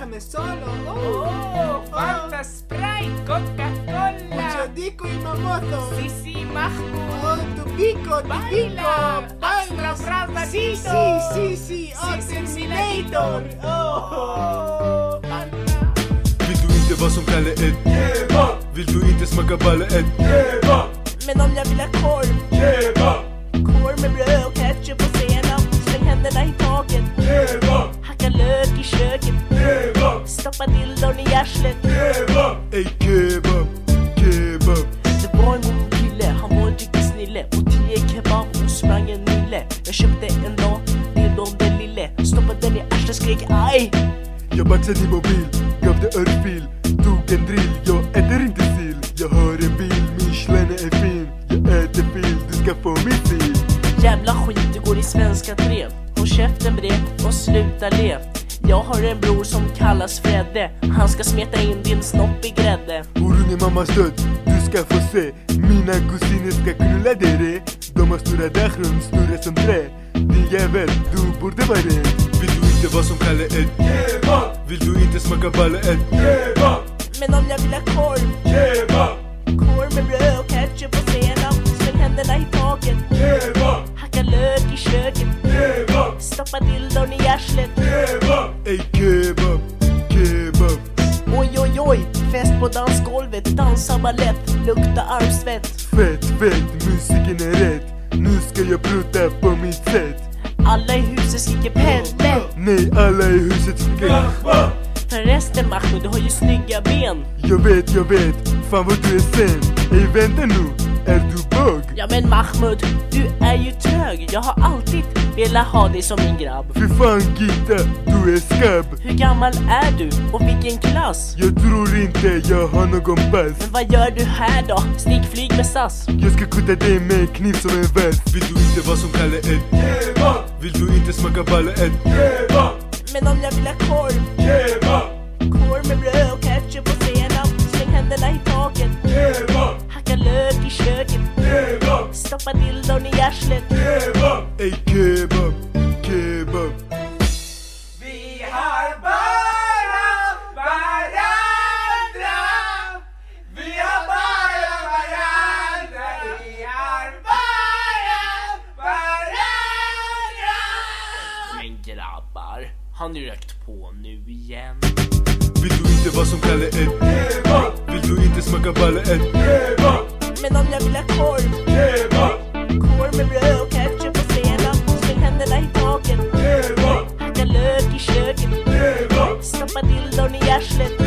έχουμε σόλο. Φάντα σπράιν, κότκα κόλλα. Τσαντίκου η μαμότο. Σισι μάχμου. Όλ του πίκο, του πίκο. Πάλα φράζα τίτο. Σι, σι, σι, σι, σι, Vill du inte vara som Kalle Ed? Stoppa dildon i arslet. Ey kebab, kebab Det var en god kille, han var en riktig snille. Och tio kebab och sprang en mille. Jag köpte en dag, dildon den lille. Stoppade den i arslet, skrek aj. Jag baxade din mobil, gav det örfil Tog en drill, jag äter inte sill Jag hör en bil, Michelin är fin Jag äter fil, du ska få min sil Jävla skit, du går i svenska 3 Håll käften bre och sluta le Jag har en bror som kallas Fredde. Han ska smeta in din snopp i grädde. Horunge mammas död, du ska få se. Mina kusiner ska knulla dig De har stora dachrum, stora som trä. Din jävel, du borde vara ren Vill du inte vara som Kalle Ed? Vill du inte smaka balle Ed? Men om jag vill ha korv. Korv med bröd och ketchup och senap Ey kebab, kebab Oj oj oj, fest på dansgolvet Dansa ballett, lukta armsvett. Fett, fett, musiken är rätt. Nu ska jag prutta på mitt sätt. Alla i huset skriker Pelle. Nej, alla i huset skriker Förresten Mahmoud, du har ju snygga ben. Jag vet, jag vet, fan vad du är sen. Ey vänta nu, är du bög? Ja men Mahmoud, du är ju trög Jag har alltid velat ha dig som min grabb. Fy fan Gitta, du är skabb Hur gammal är du? Och vilken klass? Jag tror inte jag har någon pass Men vad gör du här då? Stigflyg med SAS. Jag ska kutta dig med kniv som en väst. Vill du inte vara som Kalle Ed? Vill du inte smaka balle Ed? Men om jag vill ha korv? Korv med bröd och ketchup och senap Släng händerna i taket. Köket Stoppa dildon i arslet Ey kebab, kebab Vi har bara varandra. Vi har bara varandra. Vi har bara varandra. Men grabbar, har ni rökt på nu igen? Vill du inte vara som Kalle Ed? Vill du inte smaka balle Ed? Men om jag vill ha korv Leva! Korv med bröd och ketchup och senap Släng händerna i taket Leva! Hacka lök i köket Leva! Stoppa dildon i arslet